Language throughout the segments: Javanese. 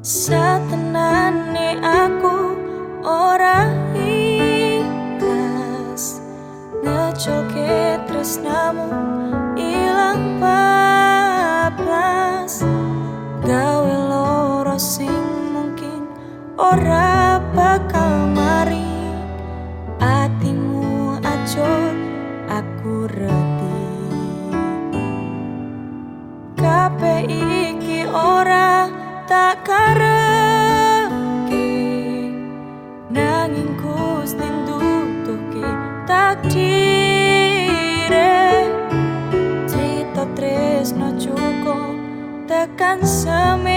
Satenane aku ora ikhlas. Ngecoke tresnamu ilang bablas. Gawe loro sing mungkin ora bakal mari. Atimu acur aku reti tak karepke nanging Gusti nduduhke takdire. Cerita tresno cukup tekan semene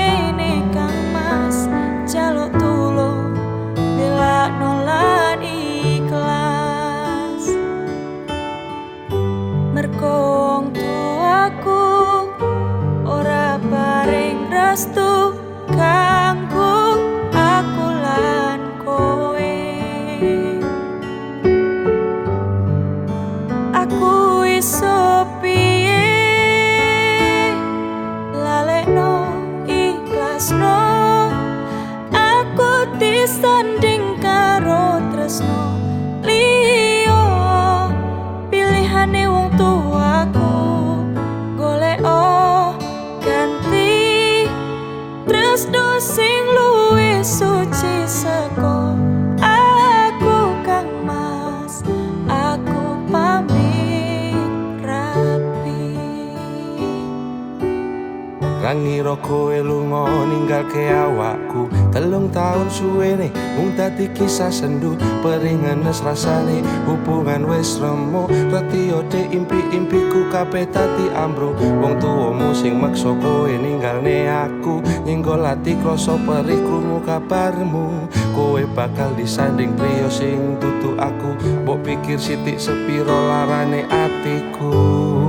Rangira kowe lunga ninggalke awakku. Telung tahun suwene mung dadi kisah sendu. Peringenes rasane hubungan wis remo. Retiyo de impi-impiku kabeh dadi ambro Wong tuwamu sing maksa kowe ninggalne aku. Nyenggol ati krasa perih krungu kabarmu. Kowe bakal disanding priya sing tutu aku. Mbok pikir sithik sepiro larane atiku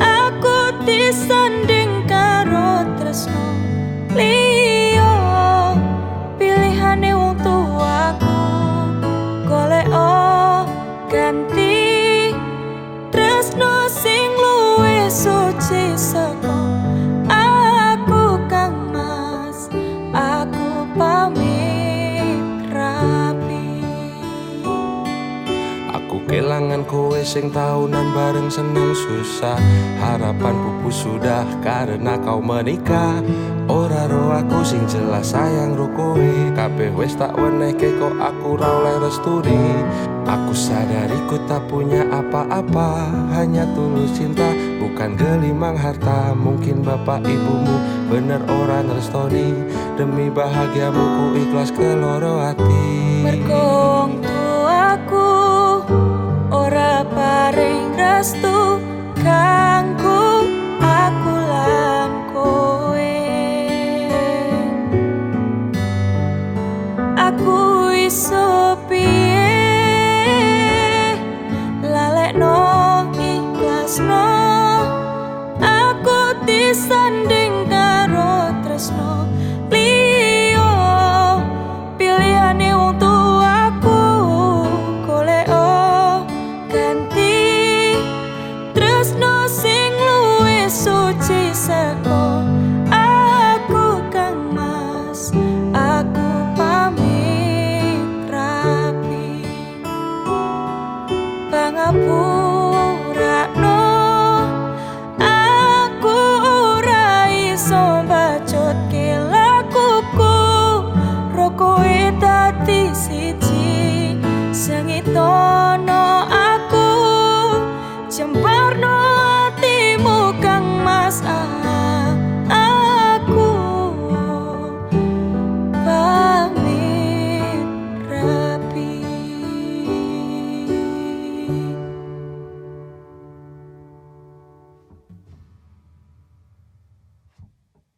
aku disanding karo tresno sing tahunan bareng seneng susah. Harapan pupu sudah karena kau menikah. Ora ro aku sing jelas sayang kowe Kabeh wis tak wenehke kok aku ra oleh resturi. Aku sadari ku tak punya apa-apa Hanya tulus cinta bukan gelimang harta. Mungkin bapak ibumu bener orang restoni Demi bahagiamu ku ikhlas keloro hati. Mergong tuaku ora paring restu no